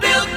built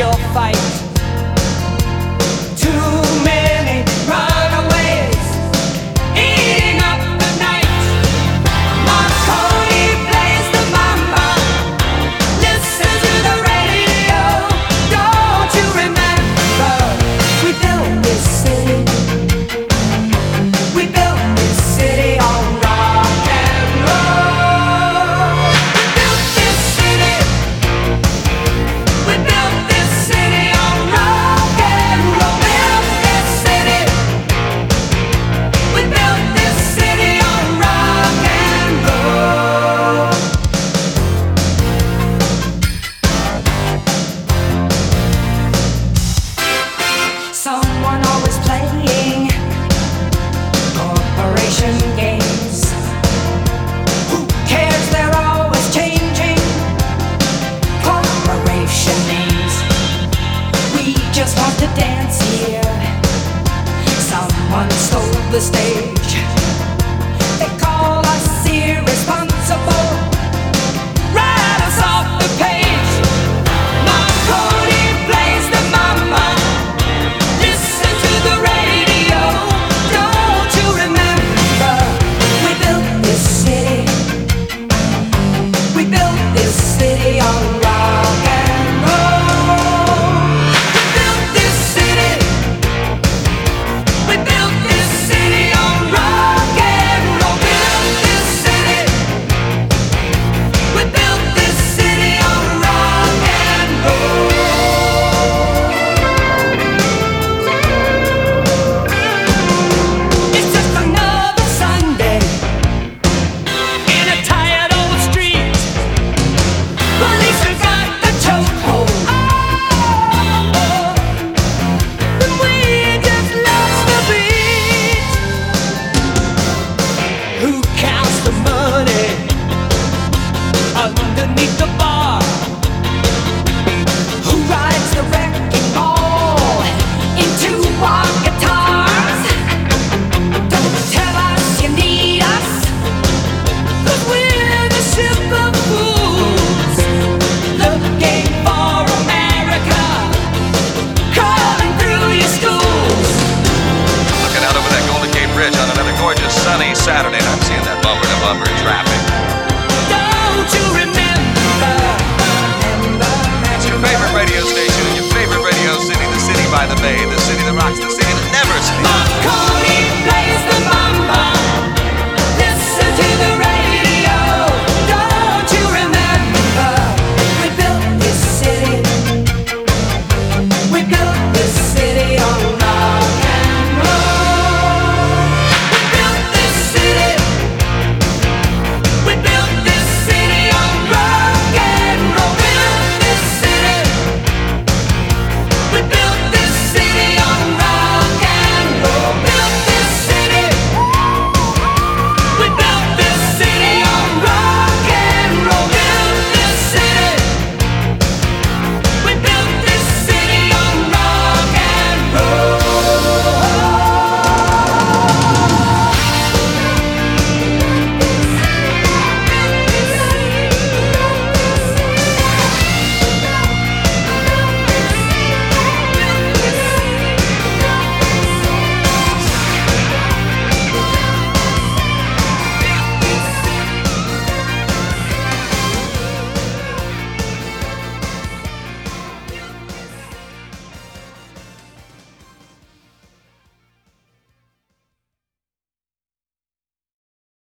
your fight. Stole lumber trap.